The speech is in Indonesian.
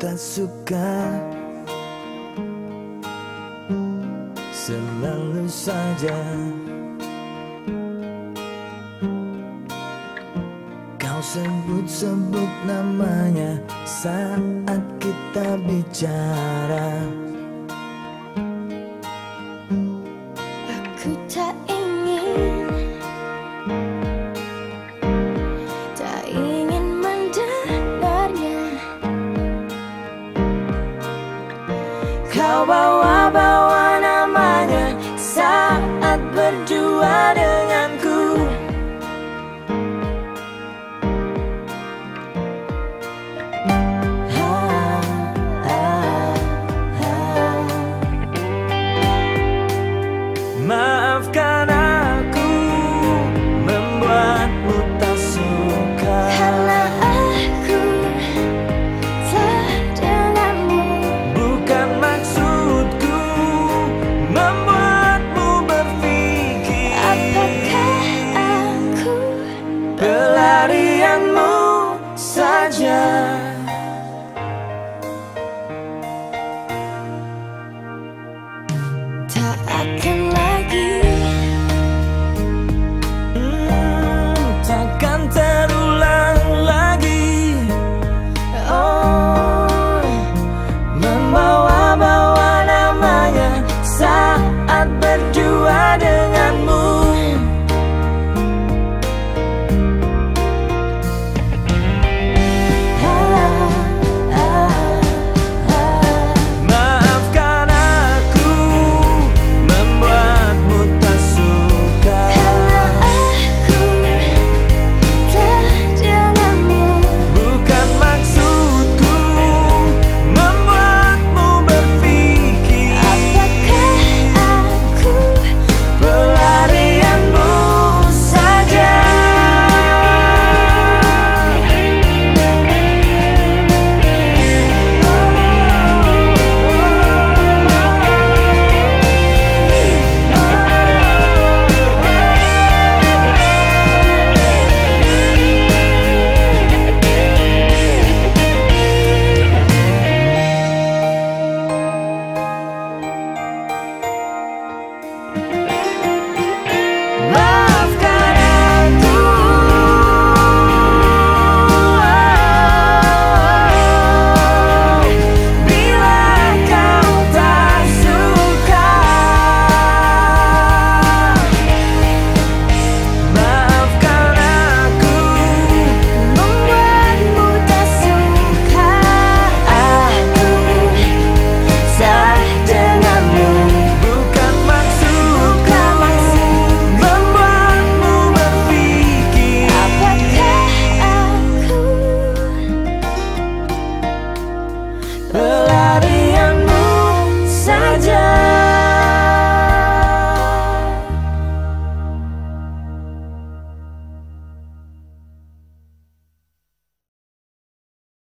tak suka. Selalu saja. Kau sebut-sebut namanya saat kita bicara Kau bawa-bawa namanya saat berdua denganku akan lagi. pelarianmu saja.